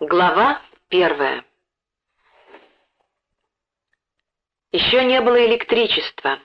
Глава первая Еще не было электричества.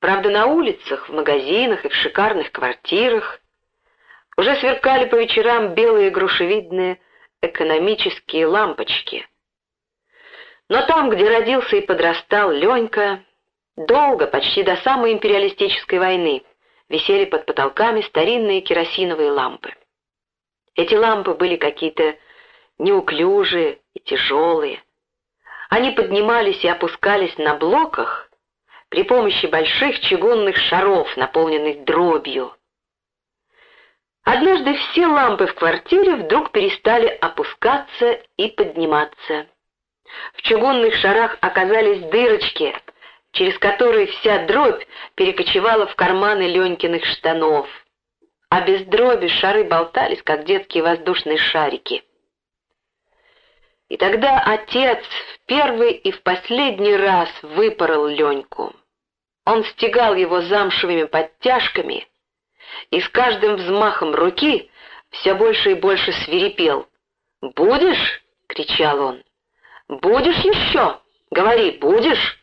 Правда, на улицах, в магазинах и в шикарных квартирах уже сверкали по вечерам белые грушевидные экономические лампочки. Но там, где родился и подрастал Ленька, долго, почти до самой империалистической войны, висели под потолками старинные керосиновые лампы. Эти лампы были какие-то неуклюжие и тяжелые. Они поднимались и опускались на блоках при помощи больших чугунных шаров, наполненных дробью. Однажды все лампы в квартире вдруг перестали опускаться и подниматься. В чугунных шарах оказались дырочки, через которые вся дробь перекочевала в карманы Ленькиных штанов. А без дроби шары болтались, как детские воздушные шарики. И тогда отец в первый и в последний раз выпорол Леньку. Он стегал его замшевыми подтяжками и с каждым взмахом руки все больше и больше свирепел. «Будешь?» — кричал он. «Будешь еще? Говори, будешь?»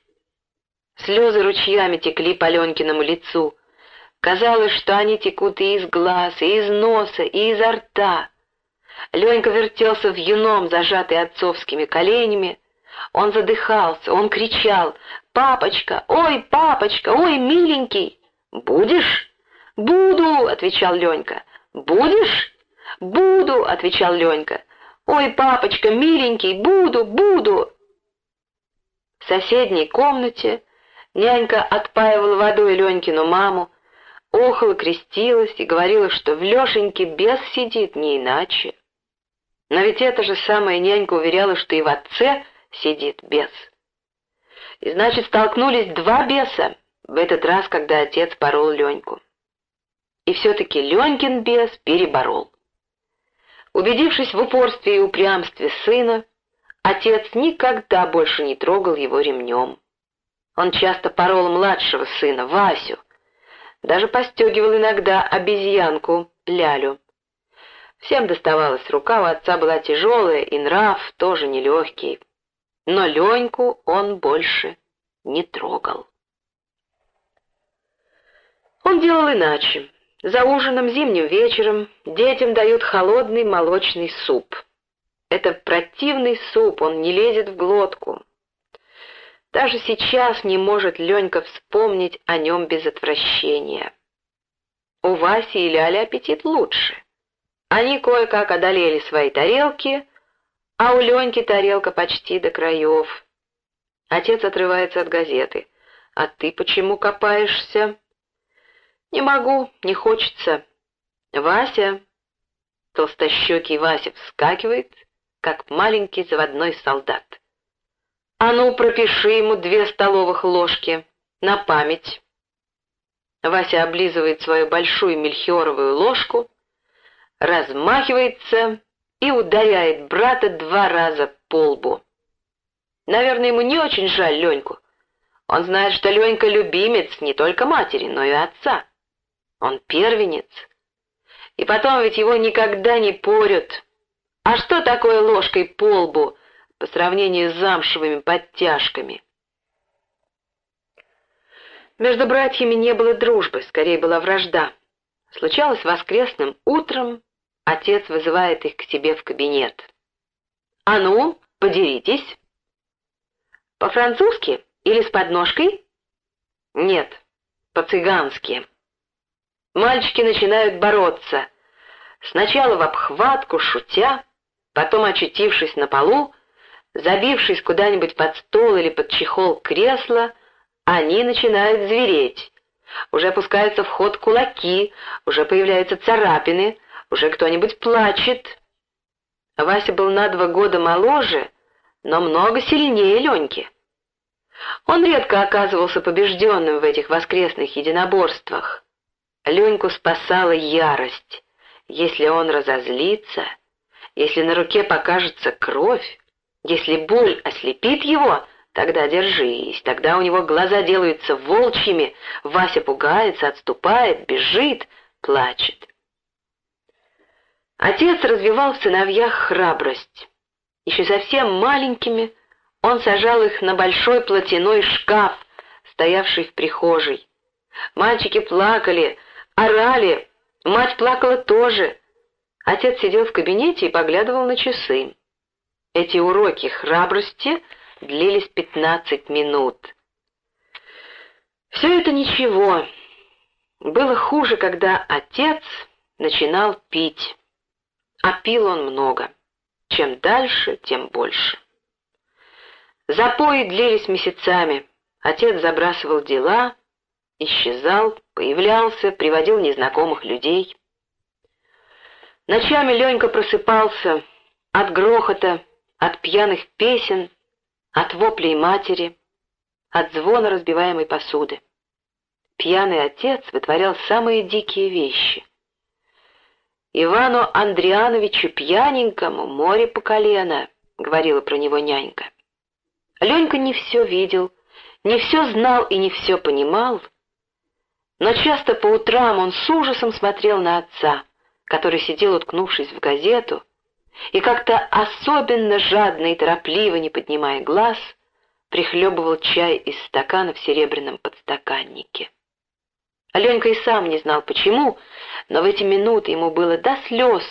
Слезы ручьями текли по Ленькиному лицу. Казалось, что они текут и из глаз, и из носа, и изо рта. Ленька вертелся в юном, зажатый отцовскими коленями. Он задыхался, он кричал «Папочка! Ой, папочка! Ой, миленький!» «Будешь?» «Буду!» — отвечал Ленька. «Будешь?» «Буду!» — отвечал Ленька. «Ой, папочка, миленький, буду, буду!» В соседней комнате нянька отпаивала водой Ленькину маму, охала, крестилась и говорила, что в Лешеньке бес сидит не иначе. Но ведь эта же самая нянька уверяла, что и в отце сидит бес. И значит, столкнулись два беса, в этот раз, когда отец порол Леньку. И все-таки Ленькин бес переборол. Убедившись в упорстве и упрямстве сына, отец никогда больше не трогал его ремнем. Он часто порол младшего сына, Васю, даже постегивал иногда обезьянку, Лялю. Всем доставалась рука, у отца была тяжелая, и нрав тоже нелегкий. Но Леньку он больше не трогал. Он делал иначе. За ужином зимним вечером детям дают холодный молочный суп. Это противный суп, он не лезет в глотку. Даже сейчас не может Ленька вспомнить о нем без отвращения. У Васи и Ляли аппетит лучше. Они кое-как одолели свои тарелки, а у Леньки тарелка почти до краев. Отец отрывается от газеты. «А ты почему копаешься?» «Не могу, не хочется». «Вася!» Толстощекий Вася вскакивает, как маленький заводной солдат. «А ну, пропиши ему две столовых ложки на память». Вася облизывает свою большую мельхиоровую ложку, размахивается и ударяет брата два раза по лбу. Наверное, ему не очень жаль Леньку. Он знает, что Ленька любимец не только матери, но и отца. Он первенец. И потом ведь его никогда не порют. А что такое ложкой по лбу по сравнению с замшевыми подтяжками? Между братьями не было дружбы, скорее была вражда. Случалось воскресным утром, Отец вызывает их к себе в кабинет. «А ну, подеритесь!» «По-французски или с подножкой?» «Нет, по-цыгански». Мальчики начинают бороться. Сначала в обхватку, шутя, потом, очутившись на полу, забившись куда-нибудь под стол или под чехол кресла, они начинают звереть. Уже опускаются в ход кулаки, уже появляются царапины, уже кто-нибудь плачет. Вася был на два года моложе, но много сильнее Леньки. Он редко оказывался побежденным в этих воскресных единоборствах. Леньку спасала ярость. Если он разозлится, если на руке покажется кровь, если боль ослепит его, тогда держись, тогда у него глаза делаются волчьими, Вася пугается, отступает, бежит, плачет. Отец развивал в сыновьях храбрость. Еще совсем маленькими он сажал их на большой платяной шкаф, стоявший в прихожей. Мальчики плакали, орали, мать плакала тоже. Отец сидел в кабинете и поглядывал на часы. Эти уроки храбрости длились пятнадцать минут. Все это ничего. Было хуже, когда отец начинал пить. А пил он много. Чем дальше, тем больше. Запои длились месяцами. Отец забрасывал дела, исчезал, появлялся, приводил незнакомых людей. Ночами Ленька просыпался от грохота, от пьяных песен, от воплей матери, от звона разбиваемой посуды. Пьяный отец вытворял самые дикие вещи. «Ивану Андриановичу пьяненькому море по колено», — говорила про него нянька. Ленька не все видел, не все знал и не все понимал, но часто по утрам он с ужасом смотрел на отца, который сидел, уткнувшись в газету, и как-то особенно жадно и торопливо, не поднимая глаз, прихлебывал чай из стакана в серебряном подстаканнике. Аленька и сам не знал почему, но в эти минуты ему было до слез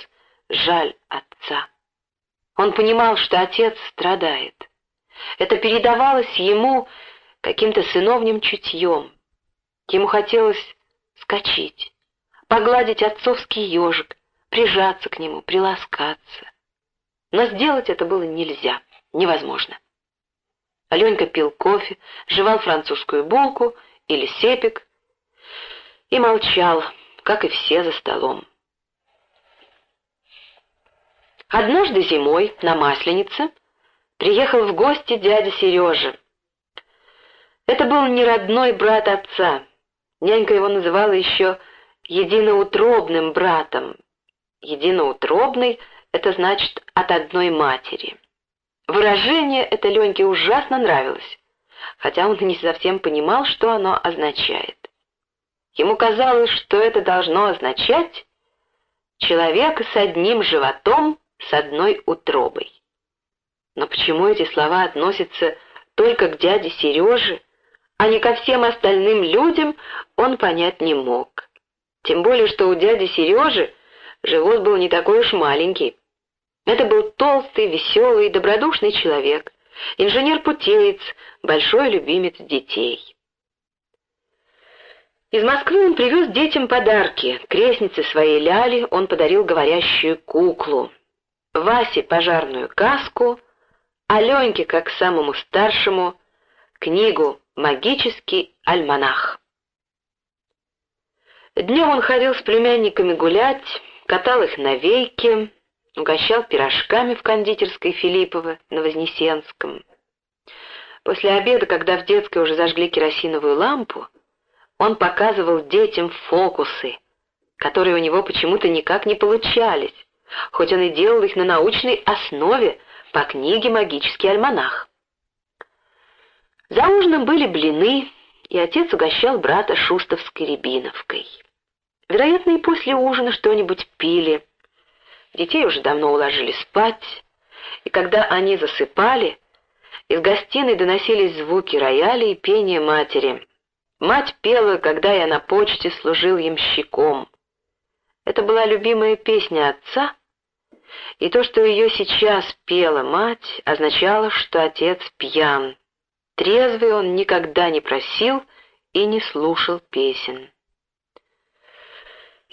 жаль отца. Он понимал, что отец страдает. Это передавалось ему каким-то сыновним чутьем. Ему хотелось скочить, погладить отцовский ежик, прижаться к нему, приласкаться. Но сделать это было нельзя, невозможно. Аленька пил кофе, жевал французскую булку или сепик и молчал, как и все за столом. Однажды зимой на Масленице приехал в гости дядя Сережа. Это был не родной брат отца. Нянька его называла еще единоутробным братом. Единоутробный — это значит от одной матери. Выражение это Леньке ужасно нравилось, хотя он не совсем понимал, что оно означает. Ему казалось, что это должно означать человека с одним животом, с одной утробой. Но почему эти слова относятся только к дяде Сереже, а не ко всем остальным людям, он понять не мог. Тем более, что у дяди Сережи живот был не такой уж маленький. Это был толстый, веселый, добродушный человек, инженер-путеец, большой любимец детей. Из Москвы он привез детям подарки. Крестнице своей Ляли он подарил говорящую куклу, Васе пожарную каску, Аленьке, как самому старшему, книгу «Магический альманах». Днем он ходил с племянниками гулять, катал их на вейке, угощал пирожками в кондитерской Филиппова на Вознесенском. После обеда, когда в детской уже зажгли керосиновую лампу, он показывал детям фокусы, которые у него почему-то никак не получались, хоть он и делал их на научной основе по книге «Магический альманах». За ужином были блины, и отец угощал брата шустовской рябиновкой. Вероятно, и после ужина что-нибудь пили. Детей уже давно уложили спать, и когда они засыпали, из гостиной доносились звуки рояля и пение матери. Мать пела, когда я на почте служил ямщиком. Это была любимая песня отца, и то, что ее сейчас пела мать, означало, что отец пьян. Трезвый он никогда не просил и не слушал песен.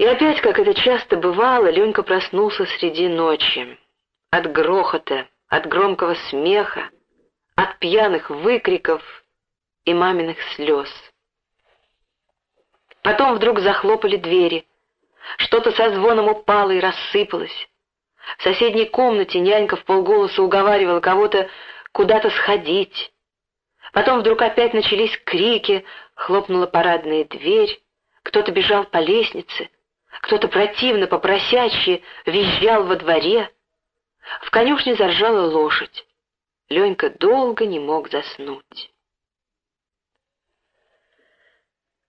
И опять, как это часто бывало, Ленька проснулся среди ночи. От грохота, от громкого смеха, от пьяных выкриков и маминых слез. Потом вдруг захлопали двери. Что-то со звоном упало и рассыпалось. В соседней комнате нянька в полголоса уговаривала кого-то куда-то сходить. Потом вдруг опять начались крики, хлопнула парадная дверь, кто-то бежал по лестнице, кто-то противно попросячьи визжал во дворе. В конюшне заржала лошадь. Ленька долго не мог заснуть.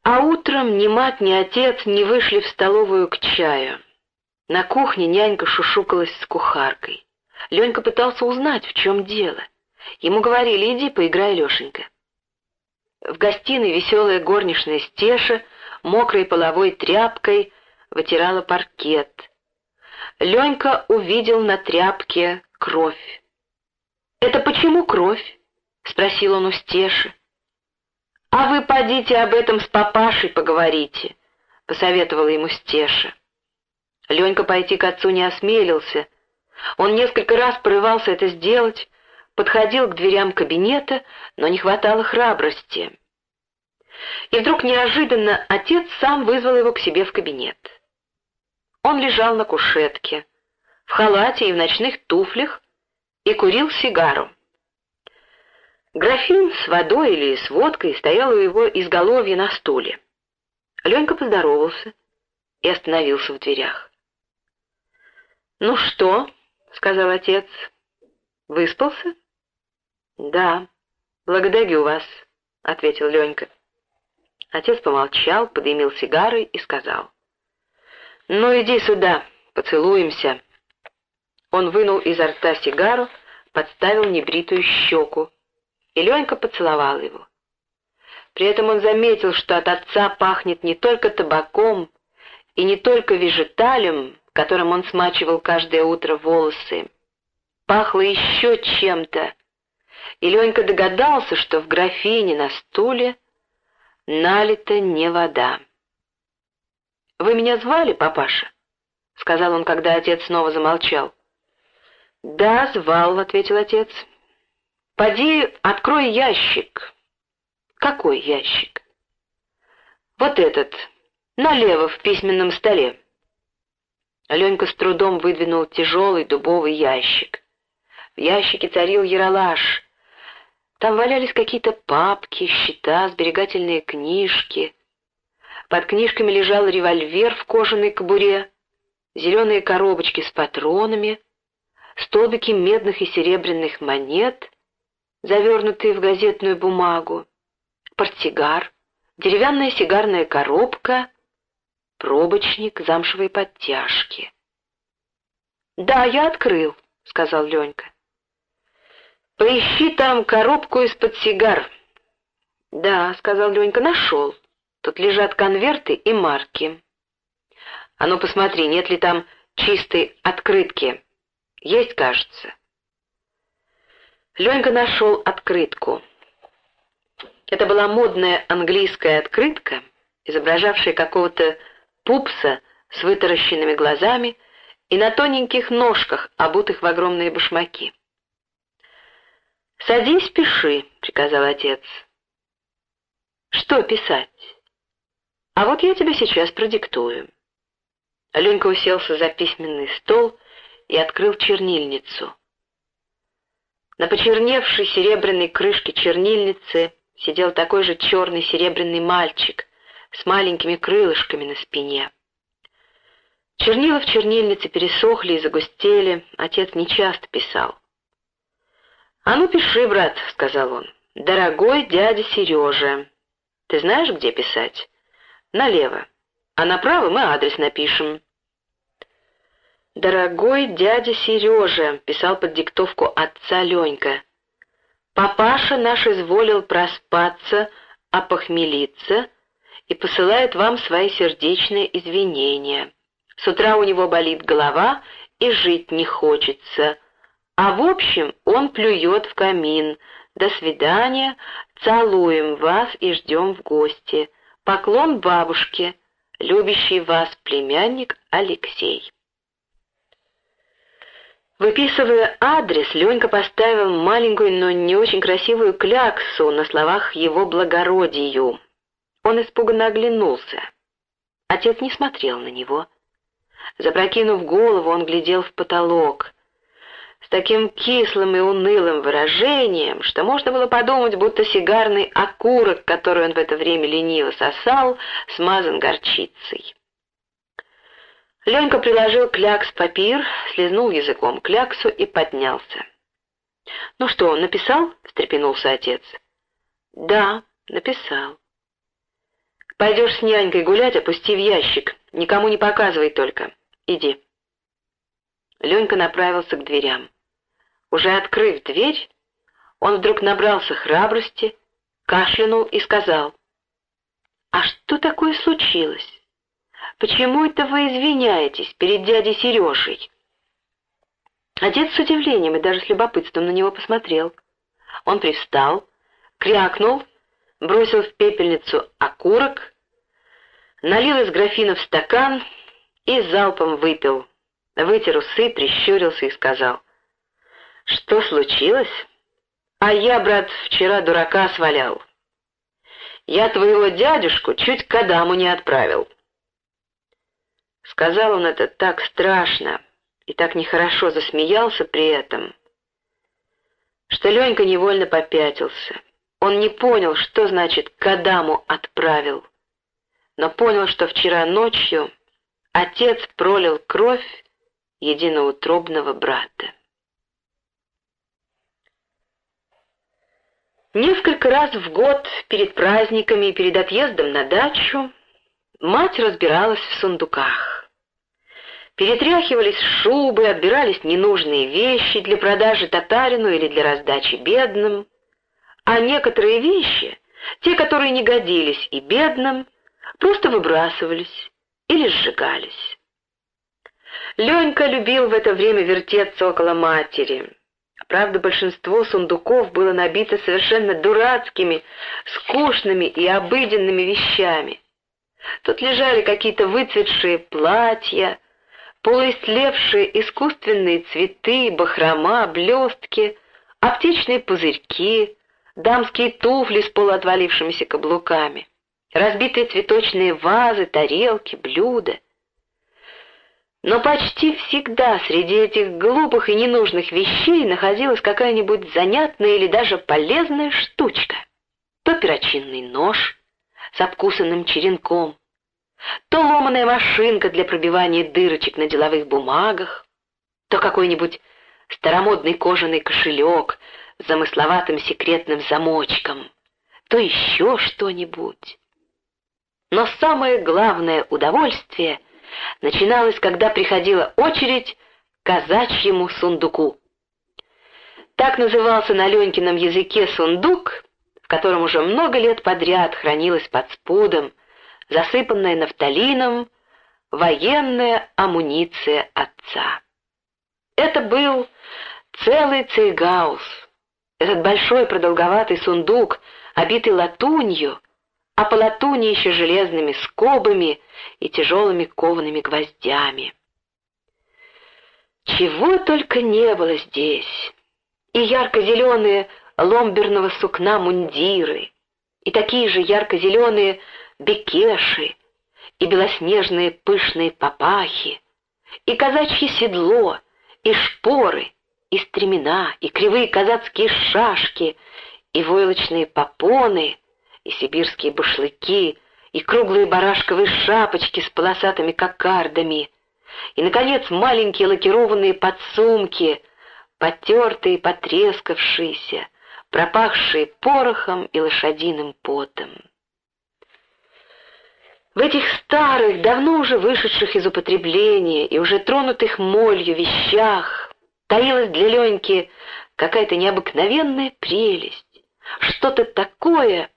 А утром ни мать, ни отец не вышли в столовую к чаю. На кухне нянька шушукалась с кухаркой. Ленька пытался узнать, в чем дело. Ему говорили, иди поиграй, Лешенька. В гостиной веселая горничная Стеша мокрой половой тряпкой вытирала паркет. Ленька увидел на тряпке кровь. «Это почему кровь?» — спросил он у Стеши. «А вы подите об этом с папашей поговорите», — посоветовала ему Стеша. Ленька пойти к отцу не осмелился. Он несколько раз порывался это сделать, подходил к дверям кабинета, но не хватало храбрости. И вдруг неожиданно отец сам вызвал его к себе в кабинет. Он лежал на кушетке, в халате и в ночных туфлях, и курил сигару. Графин с водой или с водкой стоял у его изголовья на стуле. Ленька поздоровался и остановился в дверях. «Ну что?» — сказал отец. «Выспался?» «Да, благодарю вас», — ответил Ленька. Отец помолчал, подымил сигары и сказал. «Ну, иди сюда, поцелуемся». Он вынул изо рта сигару, подставил небритую щеку, и Ленька поцеловал его. При этом он заметил, что от отца пахнет не только табаком и не только вежеталем, которым он смачивал каждое утро волосы. Пахло еще чем-то, и Ленька догадался, что в графине на стуле налита не вода. «Вы меня звали, папаша?» — сказал он, когда отец снова замолчал. «Да, звал», — ответил отец. «Поди, открой ящик». «Какой ящик?» «Вот этот, налево в письменном столе». Ленька с трудом выдвинул тяжелый дубовый ящик. В ящике царил яролаж. Там валялись какие-то папки, счета, сберегательные книжки. Под книжками лежал револьвер в кожаной кобуре, зеленые коробочки с патронами, столбики медных и серебряных монет, завернутые в газетную бумагу, портсигар, деревянная сигарная коробка, пробочник замшевой подтяжки. «Да, я открыл», — сказал Ленька. «Поищи там коробку из-под сигар». «Да», — сказал Ленька, — «нашел. Тут лежат конверты и марки». «А ну посмотри, нет ли там чистой открытки?» «Есть, кажется». Ленька нашел открытку. Это была модная английская открытка, изображавшая какого-то пупса с вытаращенными глазами и на тоненьких ножках, обутых в огромные башмаки. «Садись, пиши», — приказал отец. «Что писать?» «А вот я тебе сейчас продиктую». Ленька уселся за письменный стол и открыл чернильницу. На почерневшей серебряной крышке чернильницы сидел такой же черный серебряный мальчик с маленькими крылышками на спине. Чернила в чернильнице пересохли и загустели, отец нечасто писал. «А ну пиши, брат», — сказал он. «Дорогой дядя Сережа». «Ты знаешь, где писать?» «Налево. А направо мы адрес напишем». «Дорогой дядя Сережа», — писал под диктовку отца Ленька. «Папаша наш изволил проспаться, опохмелиться и посылает вам свои сердечные извинения. С утра у него болит голова и жить не хочется». А в общем, он плюет в камин. До свидания, целуем вас и ждем в гости. Поклон бабушке, любящий вас племянник Алексей. Выписывая адрес, Ленька поставил маленькую, но не очень красивую кляксу на словах его благородию. Он испуганно оглянулся. Отец не смотрел на него. Запрокинув голову, он глядел в потолок таким кислым и унылым выражением, что можно было подумать, будто сигарный окурок, который он в это время лениво сосал, смазан горчицей. Ленька приложил клякс папир, слезнул языком кляксу и поднялся. «Ну что, написал?» — встрепенулся отец. «Да, написал». «Пойдешь с нянькой гулять, опусти в ящик. Никому не показывай только. Иди». Ленька направился к дверям. Уже открыв дверь, он вдруг набрался храбрости, кашлянул и сказал, «А что такое случилось? Почему это вы извиняетесь перед дядей Сережей?» Отец с удивлением и даже с любопытством на него посмотрел. Он привстал, крякнул, бросил в пепельницу окурок, налил из графина в стакан и залпом выпил, вытер усы, прищурился и сказал, «Что случилось? А я, брат, вчера дурака свалял. Я твоего дядюшку чуть к Адаму не отправил». Сказал он это так страшно и так нехорошо засмеялся при этом, что Ленька невольно попятился. Он не понял, что значит «к Адаму отправил», но понял, что вчера ночью отец пролил кровь единоутробного брата. Несколько раз в год перед праздниками и перед отъездом на дачу мать разбиралась в сундуках. Перетряхивались шубы, отбирались ненужные вещи для продажи татарину или для раздачи бедным, а некоторые вещи, те, которые не годились и бедным, просто выбрасывались или сжигались. Ленька любил в это время вертеться около матери. Правда, большинство сундуков было набито совершенно дурацкими, скучными и обыденными вещами. Тут лежали какие-то выцветшие платья, полуистлевшие искусственные цветы, бахрома, блестки, аптечные пузырьки, дамские туфли с полуотвалившимися каблуками, разбитые цветочные вазы, тарелки, блюда. Но почти всегда среди этих глупых и ненужных вещей находилась какая-нибудь занятная или даже полезная штучка. То перочинный нож с обкусанным черенком, то ломаная машинка для пробивания дырочек на деловых бумагах, то какой-нибудь старомодный кожаный кошелек с замысловатым секретным замочком, то еще что-нибудь. Но самое главное удовольствие начиналось, когда приходила очередь казачьему сундуку. Так назывался на Ленькином языке сундук, в котором уже много лет подряд хранилась под спудом, засыпанная нафталином, военная амуниция отца. Это был целый цейгаус, этот большой продолговатый сундук, обитый латунью, а по латуни еще железными скобами и тяжелыми коваными гвоздями. Чего только не было здесь! И ярко-зеленые ломберного сукна мундиры, и такие же ярко-зеленые бекеши, и белоснежные пышные папахи, и казачье седло, и шпоры, и стремена, и кривые казацкие шашки, и войлочные попоны, и сибирские башлыки, и круглые барашковые шапочки с полосатыми кокардами, и, наконец, маленькие лакированные подсумки, потертые, потрескавшиеся, пропахшие порохом и лошадиным потом. В этих старых, давно уже вышедших из употребления и уже тронутых молью вещах таилась для Леньки какая-то необыкновенная прелесть, что-то такое,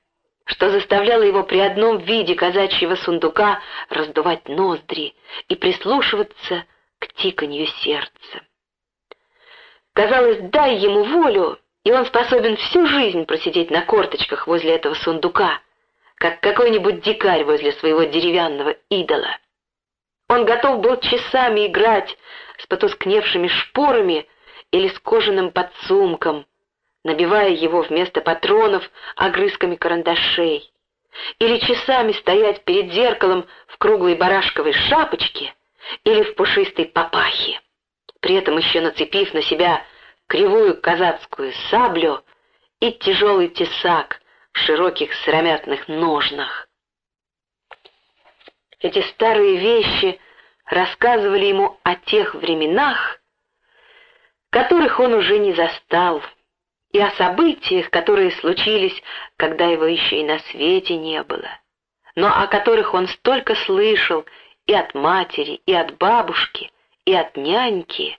что заставляло его при одном виде казачьего сундука раздувать ноздри и прислушиваться к тиканью сердца. Казалось, дай ему волю, и он способен всю жизнь просидеть на корточках возле этого сундука, как какой-нибудь дикарь возле своего деревянного идола. Он готов был часами играть с потускневшими шпорами или с кожаным подсумком, набивая его вместо патронов огрызками карандашей, или часами стоять перед зеркалом в круглой барашковой шапочке или в пушистой папахе, при этом еще нацепив на себя кривую казацкую саблю и тяжелый тесак в широких сыромятных ножнах. Эти старые вещи рассказывали ему о тех временах, которых он уже не застал, и о событиях, которые случились, когда его еще и на свете не было, но о которых он столько слышал и от матери, и от бабушки, и от няньки,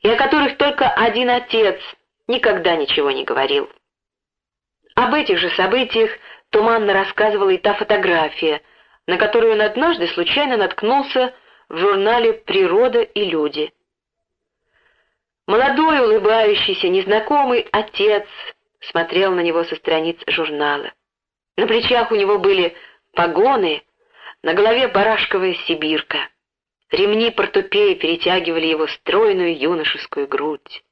и о которых только один отец никогда ничего не говорил. Об этих же событиях туманно рассказывала и та фотография, на которую он однажды случайно наткнулся в журнале «Природа и люди». Молодой, улыбающийся, незнакомый отец смотрел на него со страниц журнала. На плечах у него были погоны, на голове барашковая сибирка. Ремни портупеи перетягивали его стройную юношескую грудь.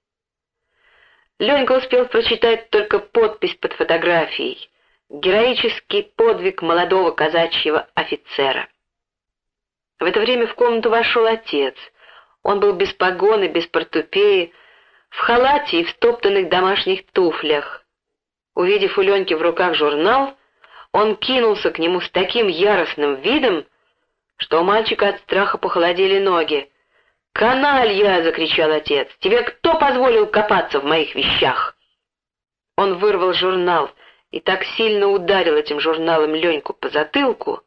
Ленька успел прочитать только подпись под фотографией «Героический подвиг молодого казачьего офицера». В это время в комнату вошел отец. Он был без погоны, без портупеи, в халате и в стоптанных домашних туфлях. Увидев у Леньки в руках журнал, он кинулся к нему с таким яростным видом, что у мальчика от страха похолодели ноги. «Каналья!» — закричал отец. «Тебе кто позволил копаться в моих вещах?» Он вырвал журнал и так сильно ударил этим журналом Леньку по затылку,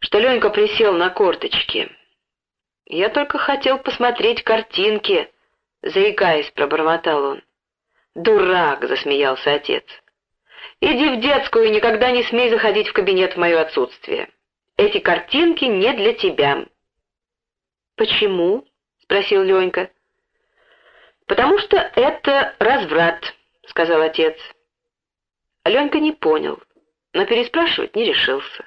что Ленька присел на корточки. «Я только хотел посмотреть картинки», — заикаясь, пробормотал он. «Дурак!» — засмеялся отец. «Иди в детскую и никогда не смей заходить в кабинет в мое отсутствие. Эти картинки не для тебя». «Почему?» — спросил Ленька. «Потому что это разврат», — сказал отец. Ленька не понял, но переспрашивать не решился.